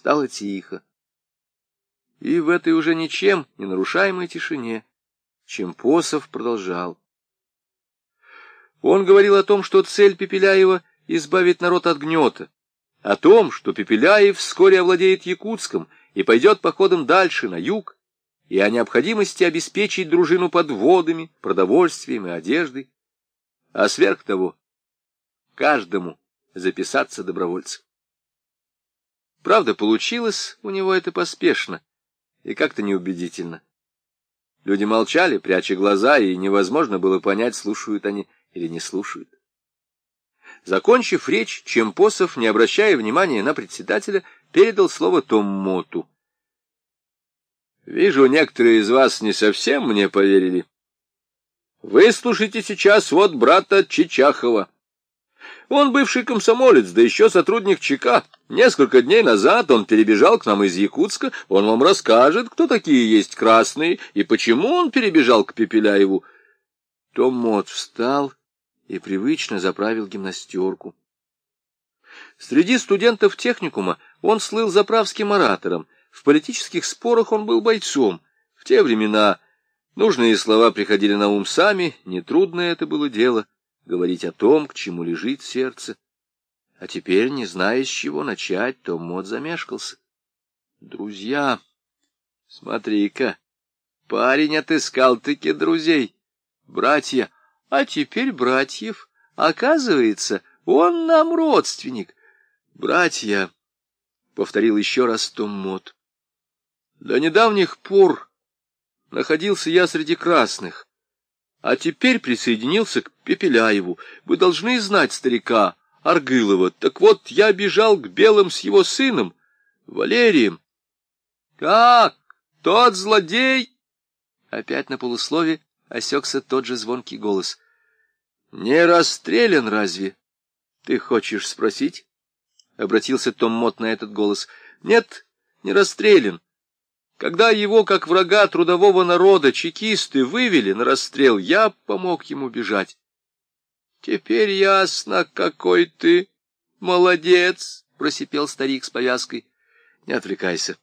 Стало тихо. И в этой уже ничем не нарушаемой тишине Чемпосов продолжал. Он говорил о том, что цель Пепеляева — избавить народ от гнета, о том, что Пепеляев вскоре овладеет Якутском и пойдет походом дальше, на юг, и о необходимости обеспечить дружину подводами, продовольствием и одеждой, а сверх того каждому записаться добровольцем. Правда, получилось у него это поспешно и как-то неубедительно. Люди молчали, пряча глаза, и невозможно было понять, слушают они или не слушают. Закончив речь, Чемпосов, не обращая внимания на председателя, передал слово Томмоту. «Вижу, некоторые из вас не совсем мне поверили. Выслушайте сейчас вот брата Чичахова. Он бывший комсомолец, да еще сотрудник ЧК. Несколько дней назад он перебежал к нам из Якутска. Он вам расскажет, кто такие есть красные и почему он перебежал к Пепеляеву». Том Мот встал и привычно заправил гимнастерку. Среди студентов техникума он слыл заправским оратором, в политических спорах он был бойцом. В те времена нужные слова приходили на ум сами, нетрудное это было дело — говорить о том, к чему лежит сердце. А теперь, не зная, с чего начать, Том Мот замешкался. «Друзья, смотри-ка, парень отыскал-таки друзей, братья». А теперь братьев. Оказывается, он нам родственник. Братья, — повторил еще раз Том Мот. До недавних пор находился я среди красных, а теперь присоединился к Пепеляеву. Вы должны знать старика Аргылова. Так вот, я бежал к белым с его сыном, Валерием. — Как? Тот злодей? Опять на полуслове осекся тот же звонкий голос. — Не расстрелян разве? Ты хочешь спросить? — обратился Том Мот на этот голос. — Нет, не расстрелян. Когда его, как врага трудового народа, чекисты вывели на расстрел, я помог ему бежать. Теперь ясно, какой ты молодец, — просипел старик с повязкой. Не отвлекайся.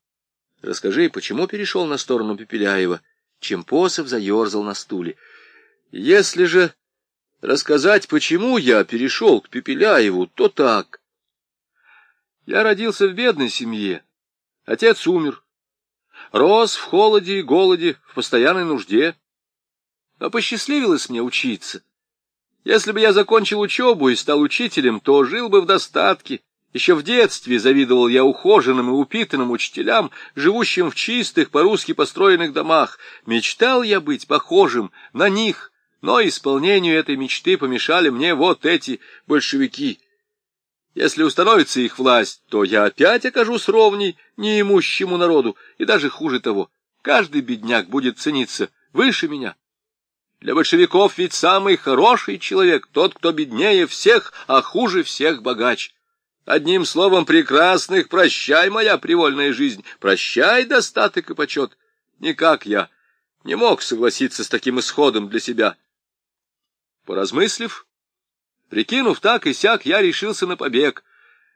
Расскажи, почему перешел на сторону Пепеляева? Чемпосов заерзал на стуле. Если же рассказать, почему я перешел к Пепеляеву, то так. Я родился в бедной семье. Отец умер. Рос в холоде и голоде, в постоянной нужде. Но посчастливилось мне учиться. Если бы я закончил учебу и стал учителем, то жил бы в достатке, еще в детстве завидовал я ухоженным и упитанным учителям, живущим в чистых, по-русски построенных домах. Мечтал я быть похожим на них, но исполнению этой мечты помешали мне вот эти большевики. Если установится их власть, то я опять окажусь ровней неимущему народу, и даже хуже того, каждый бедняк будет цениться выше меня. Для большевиков ведь самый хороший человек тот, кто беднее всех, а хуже всех богач. Одним словом, прекрасных, прощай, моя привольная жизнь, прощай достаток и почет. Никак я не мог согласиться с таким исходом для себя. Поразмыслив, прикинув так и сяк, я решился на побег.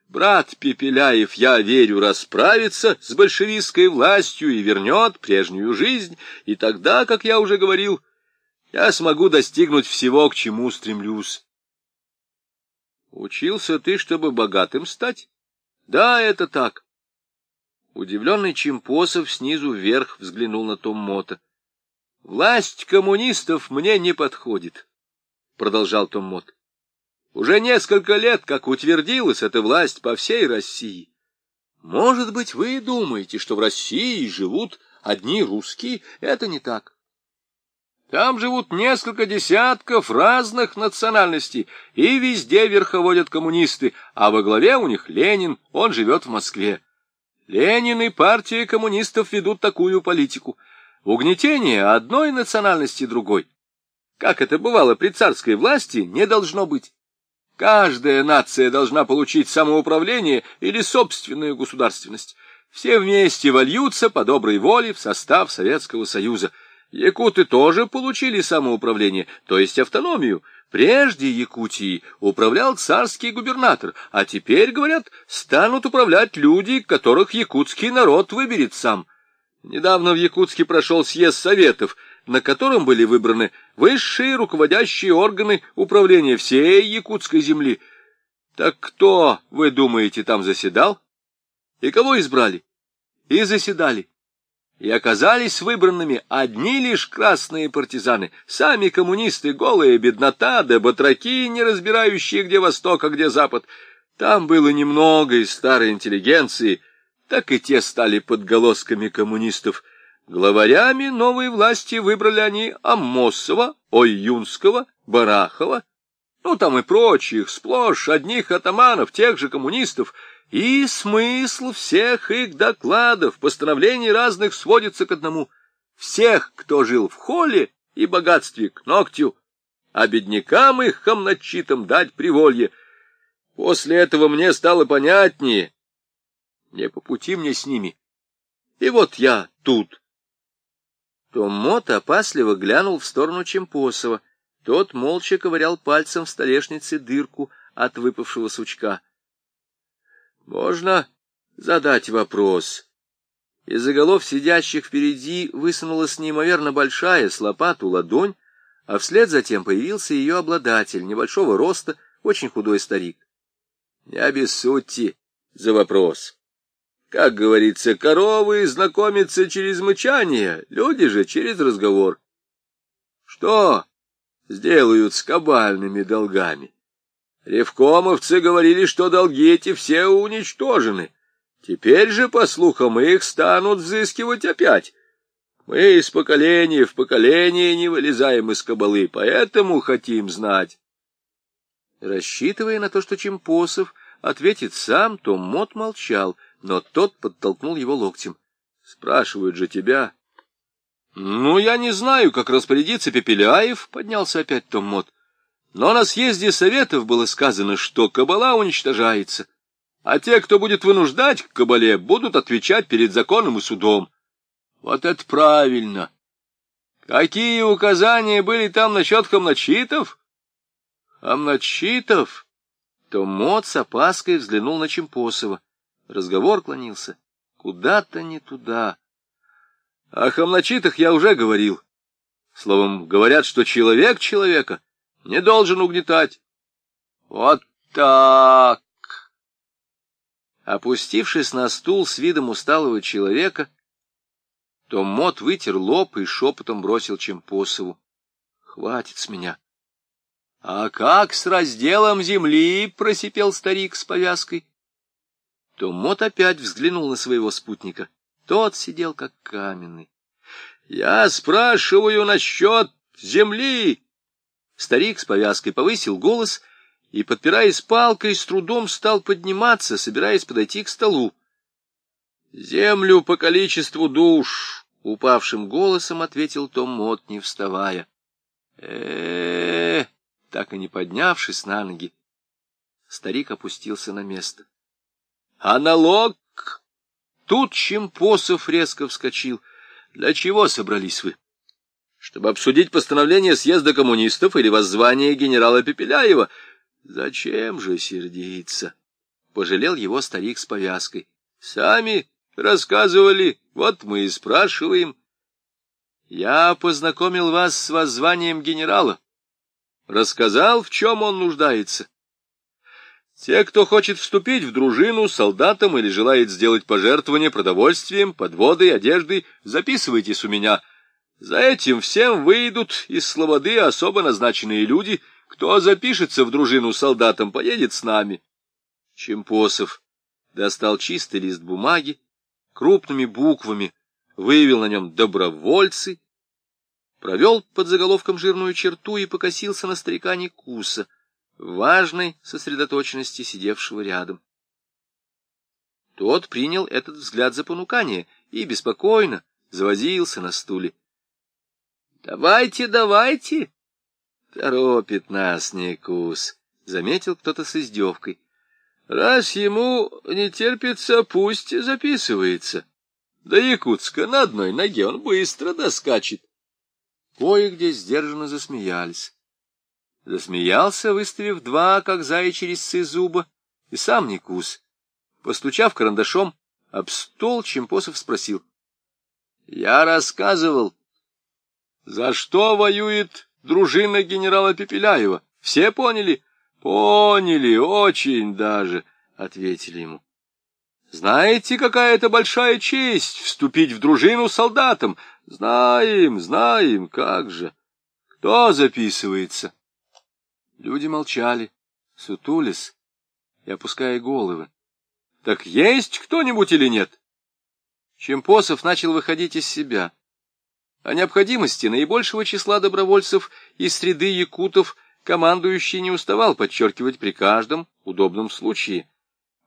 Брат Пепеляев, я верю, расправится с большевистской властью и вернет прежнюю жизнь, и тогда, как я уже говорил, я смогу достигнуть всего, к чему стремлюсь. Учился ты, чтобы богатым стать? Да, это так. Удивленный Чемпосов снизу вверх взглянул на Том Мота. Власть коммунистов мне не подходит, продолжал Том Мот. Уже несколько лет, как утвердилась эта власть по всей России. Может быть, вы думаете, что в России живут одни русские? Это не так. Там живут несколько десятков разных национальностей, и везде верховодят коммунисты, а во главе у них Ленин, он живет в Москве. Ленин и партия коммунистов ведут такую политику. Угнетение одной национальности другой, как это бывало при царской власти, не должно быть. Каждая нация должна получить самоуправление или собственную государственность. Все вместе вольются по доброй воле в состав Советского Союза. Якуты тоже получили самоуправление, то есть автономию. Прежде Якутии управлял царский губернатор, а теперь, говорят, станут управлять люди, которых якутский народ выберет сам. Недавно в Якутске прошел съезд советов, на котором были выбраны высшие руководящие органы управления всей якутской земли. Так кто, вы думаете, там заседал? И кого избрали? И заседали. И оказались выбранными одни лишь красные партизаны, сами коммунисты, голые беднота, да батраки, не разбирающие, где восток, а где запад. Там было немного из старой интеллигенции — так и те стали подголосками коммунистов. Главарями новой власти выбрали они Аммосова, Ойюнского, Барахова, ну там и прочих, сплошь одних атаманов, тех же коммунистов, и смысл всех их докладов, постановлений разных сводится к одному. Всех, кто жил в холле и богатстве, к ногтю, а беднякам их хамначитам дать приволье. После этого мне стало понятнее, не по пути мне с ними. И вот я тут. Том Мот опасливо глянул в сторону Чемпосова. Тот молча ковырял пальцем в столешнице дырку от выпавшего сучка. Можно задать вопрос. Из-за голов сидящих впереди высунулась неимоверно большая с лопату ладонь, а вслед затем появился ее обладатель, небольшого роста, очень худой старик. Не обессудьте за вопрос. Как говорится, коровы знакомятся через мычание, люди же через разговор. Что сделают с кабальными долгами? Ревкомовцы говорили, что долги эти все уничтожены. Теперь же, по слухам, их станут взыскивать опять. Мы из поколения в поколение не вылезаем из кабалы, поэтому хотим знать. Рассчитывая на то, что Чемпосов ответит сам, то Мот молчал — но тот подтолкнул его локтем. — Спрашивают же тебя. — Ну, я не знаю, как распорядиться Пепеляев, — поднялся опять Том Мот. Но на съезде советов было сказано, что кабала уничтожается, а те, кто будет вынуждать к кабале, будут отвечать перед законом и судом. Вот это правильно. Какие указания были там насчет хамначитов? Хамначитов? Том Мот с опаской взглянул на Чемпосова. Разговор клонился куда-то не туда. О хамначитах я уже говорил. Словом, говорят, что человек человека не должен угнетать. Вот так! Опустившись на стул с видом усталого человека, Том Мот вытер лоб и шепотом бросил Чемпосову. — Хватит с меня. — А как с разделом земли? — просипел старик с повязкой то Мот опять взглянул на своего спутника. Тот сидел как каменный. — Я спрашиваю насчет земли! Старик с повязкой повысил голос и, подпираясь палкой, с трудом стал подниматься, собираясь подойти к столу. — Землю по количеству душ! — упавшим голосом ответил Том Мот, не вставая. э, -э, так и не поднявшись на ноги, старик опустился на место. А налог? Тут Чемпосов резко вскочил. Для чего собрались вы? Чтобы обсудить постановление съезда коммунистов или воззвание генерала Пепеляева? Зачем же сердиться? Пожалел его старик с повязкой. Сами рассказывали, вот мы и спрашиваем. Я познакомил вас с воззванием генерала. Рассказал, в чем он нуждается. Те, кто хочет вступить в дружину солдатам или желает сделать пожертвование продовольствием, подводой, одеждой, записывайтесь у меня. За этим всем выйдут из Слободы особо назначенные люди. Кто запишется в дружину солдатам, поедет с нами. Чемпосов достал чистый лист бумаги, крупными буквами вывел на нем «добровольцы», провел под заголовком жирную черту и покосился на старика Никуса — важной сосредоточенности сидевшего рядом. Тот принял этот взгляд за понукание и беспокойно завозился на стуле. — Давайте, давайте! — торопит нас Никус, — заметил кто-то с издевкой. — Раз ему не терпится, пусть записывается. До Якутска на одной ноге он быстро доскачет. кое-где сдержанно засмеялись. Засмеялся, выставив два, как заячьи резцы зуба, и сам Никус. Постучав карандашом, об стол Чемпосов спросил. — Я рассказывал. — За что воюет дружина генерала Пепеляева? Все поняли? — Поняли, очень даже, — ответили ему. — Знаете, какая это большая честь вступить в дружину солдатам? Знаем, знаем, как же. Кто записывается? Люди молчали, сутулись и опуская головы. Так есть кто-нибудь или нет? Чемпосов начал выходить из себя. О необходимости наибольшего числа добровольцев из среды якутов командующий не уставал подчеркивать при каждом удобном случае,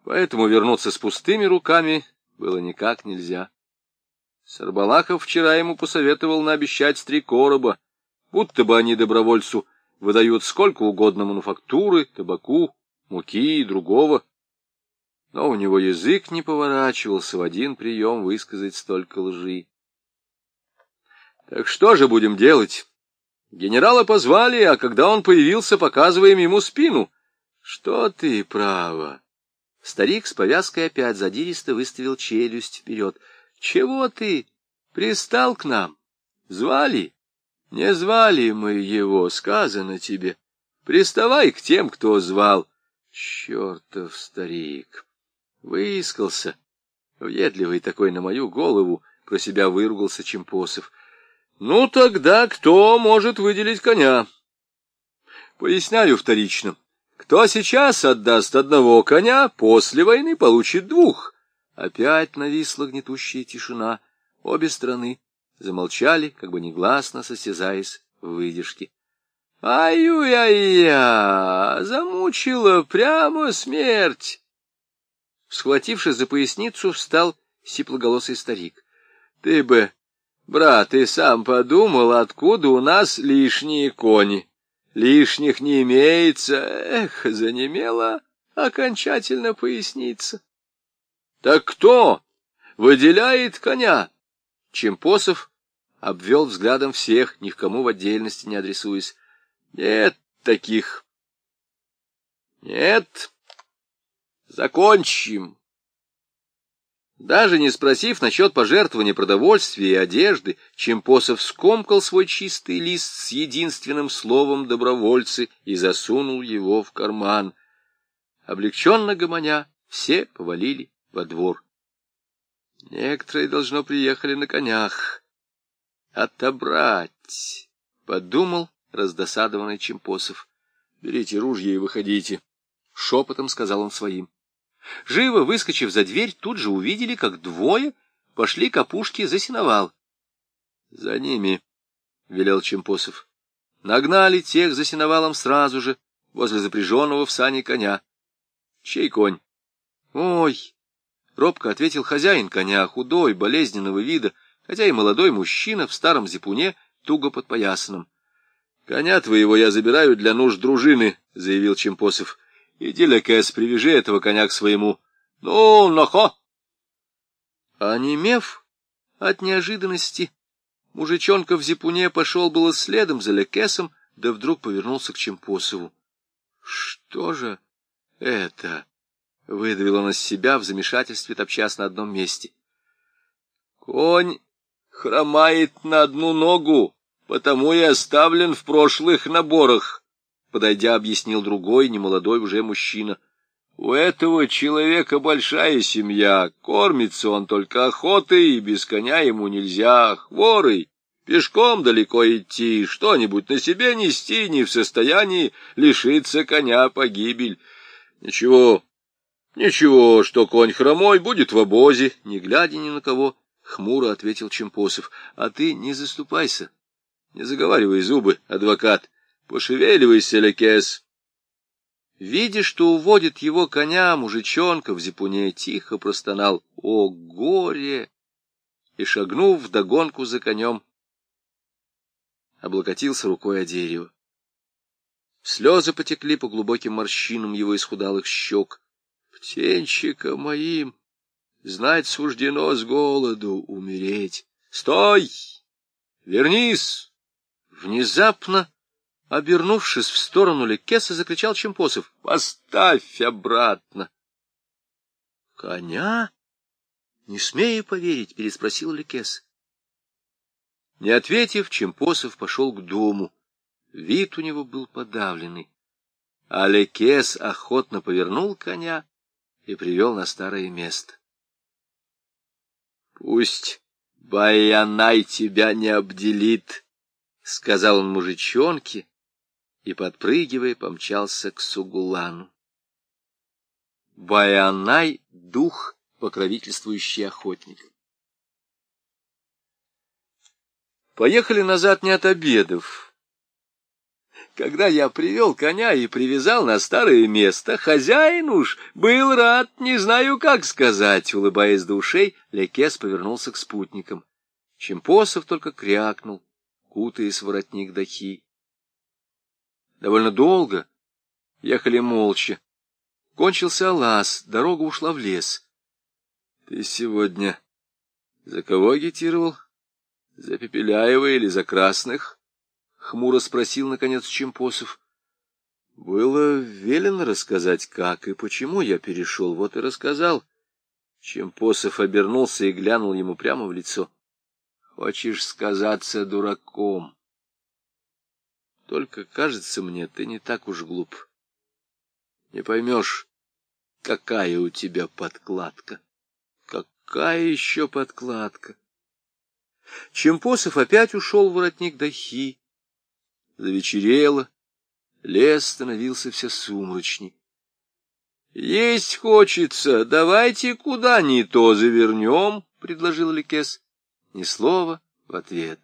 поэтому вернуться с пустыми руками было никак нельзя. Сарбалахов вчера ему посоветовал наобещать три короба, будто бы они добровольцу выдают сколько угодно мануфактуры, табаку, муки и другого но у него язык не поворачивался в один прием высказать столько лжи. Так что же будем делать? Генерала позвали, а когда он появился, показываем ему спину. Что ты, право? Старик с повязкой опять задиристо выставил челюсть вперед. Чего ты? Пристал к нам? Звали? Не звали мы его, сказано тебе. Приставай к тем, кто звал. Чертов старик! Выискался. Въедливый такой на мою голову, про себя выругался Чемпосов. Ну, тогда кто может выделить коня? Поясняю вторично. Кто сейчас отдаст одного коня, после войны получит двух. Опять нависла гнетущая тишина. Обе стороны замолчали, как бы негласно состязаясь в выдержке. Ай-я-я! Замучила прямо смерть! Схватившись за поясницу, встал сиплоголосый старик. — Ты бы, брат, ты сам подумал, откуда у нас лишние кони? Лишних не имеется. Эх, занемела окончательно поясница. — Так кто выделяет коня? Чемпосов обвел взглядом всех, ни к кому в отдельности не адресуясь. — Нет таких. — Нет. Закончим. Даже не спросив насчет пожертвования продовольствия и одежды, Чемпосов скомкал свой чистый лист с единственным словом «добровольцы» и засунул его в карман. Облегченно гомоня, все повалили во двор. Некоторые, должно, приехали на конях. Отобрать, — подумал раздосадованный Чемпосов. — Берите ружья и выходите, — шепотом сказал он своим. Живо выскочив за дверь, тут же увидели, как двое пошли к опушке за сеновал. — За ними, — велел Чемпосов. Нагнали тех за сеновалом сразу же, возле запряженного в сани коня. — Чей конь? — Ой! — робко ответил хозяин коня, худой, болезненного вида, хотя и молодой мужчина в старом зипуне, туго подпоясанном. — Коня твоего я забираю для нужд дружины, — заявил Чемпосов. Иди, Лекес, привяжи этого коня к своему. Ну, нахо! Онемев от неожиданности, мужичонка в зипуне пошел было следом за Лекесом, да вдруг повернулся к Чемпосову. — Что же это? — выдавил он из себя в замешательстве, топчась на одном месте. — Конь хромает на одну ногу, потому и оставлен в прошлых наборах, подойдя, объяснил другой, немолодой уже мужчина. У этого человека большая семья, кормится он только охотой, и без коня ему нельзя, хворый. Пешком далеко идти, что-нибудь на себе нести не в состоянии, лишиться коня погибель. Ничего, ничего, что конь хромой будет в обозе, не глядя ни на кого, — хмуро ответил Чемпосов. — А ты не заступайся, не заговаривай зубы, адвокат. Пошевеливайся, Лекес. Видя, что уводит его коня, мужичонка в зипуне тихо простонал «О, горе!» и, шагнув вдогонку за конем, облокотился рукой о дерево. Слезы потекли по глубоким морщинам его исхудалых щек. «Птенчика моим! Знать суждено с голоду умереть! Стой! Вернись!» Внезапно, обернувшись в сторону Лекеса, закричал Чемпосов. «Поставь обратно!» «Коня?» «Не смею поверить», — переспросил Лекес. Не ответив, Чемпосов пошел к дому. Вид у него был подавленный. А Лекес охотно повернул коня и привел на старое место. — Пусть Баянай тебя не обделит, — сказал он мужичонке, и, подпрыгивая, помчался к Сугулану. Баянай — дух, покровительствующий охотникам. Поехали назад не от обедов. Когда я привел коня и привязал на старое место, хозяин уж был рад, не знаю, как сказать. Улыбаясь до ушей, Лекес повернулся к спутникам. Чемпосов только крякнул, кутаясь в воротник дахи. Довольно долго ехали молча. Кончился лаз, дорога ушла в лес. — Ты сегодня за кого агитировал? За Пепеляева или за Красных? — хмуро спросил, наконец, Чемпосов. Было велено рассказать, как и почему я перешел, вот и рассказал. Чемпосов обернулся и глянул ему прямо в лицо. — Хочешь сказаться дураком? Только, кажется мне, ты не так уж глуп. Не поймешь, какая у тебя подкладка. Какая еще подкладка? Чемпосов опять ушел в воротник дахи, Завечерело, лес становился все сумрачней. «Есть хочется, давайте куда ни то завернем», — предложил Ликес. Ни слова в ответ.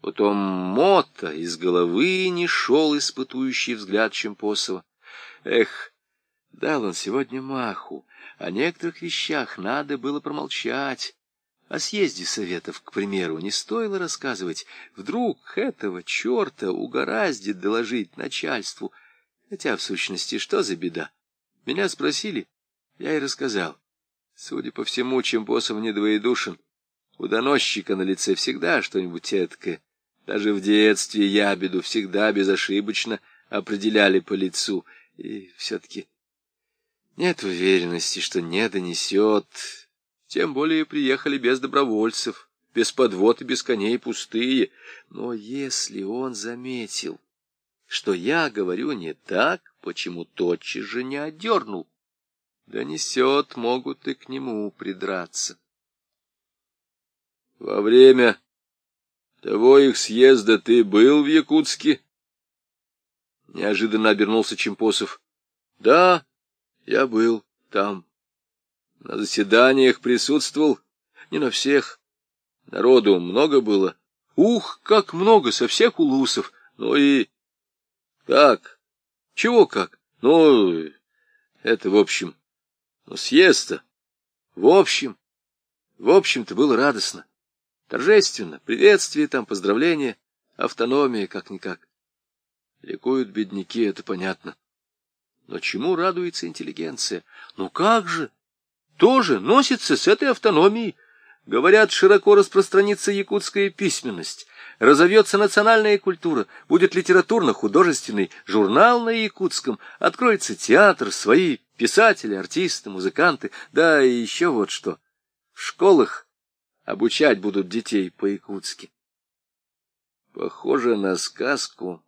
Потом Мота из головы не шел испытующий взгляд Чемпосова. Эх, дал он сегодня маху, о некоторых вещах надо было промолчать. О съезде советов, к примеру, не стоило рассказывать. Вдруг этого черта угораздит доложить начальству. Хотя, в сущности, что за беда? Меня спросили, я и рассказал. Судя по всему, чем боссом не двоедушен. У доносчика на лице всегда что-нибудь эткое. Даже в детстве ябеду всегда безошибочно определяли по лицу. И все-таки нет уверенности, что не донесет... Тем более приехали без добровольцев, без подвод и без коней пустые. Но если он заметил, что я говорю не так, почему тотчас же не одернул? Донесет, могут и к нему придраться. Во время того их съезда ты был в Якутске? Неожиданно обернулся Чемпосов. Да, я был там. На заседаниях присутствовал не на всех. Народу много было. Ух, как много, со всех улусов. Ну и... Как? Чего как? Ну, это в общем. Ну, съезд-то. В общем. В общем-то было радостно. Торжественно. Приветствие там, поздравления. Автономия, как-никак. Ликуют бедняки, это понятно. Но чему радуется интеллигенция? Ну как же? Тоже носится с этой автономией. Говорят, широко распространится якутская письменность, разовьется национальная культура, будет литературно-художественный журнал на якутском, откроется театр, свои писатели, артисты, музыканты, да и еще вот что. В школах обучать будут детей по-якутски. Похоже на сказку.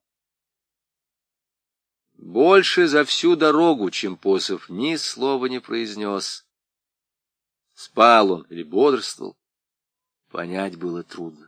Больше за всю дорогу Чемпосов ни слова не произнес. Спал он или бодрствовал, понять было трудно.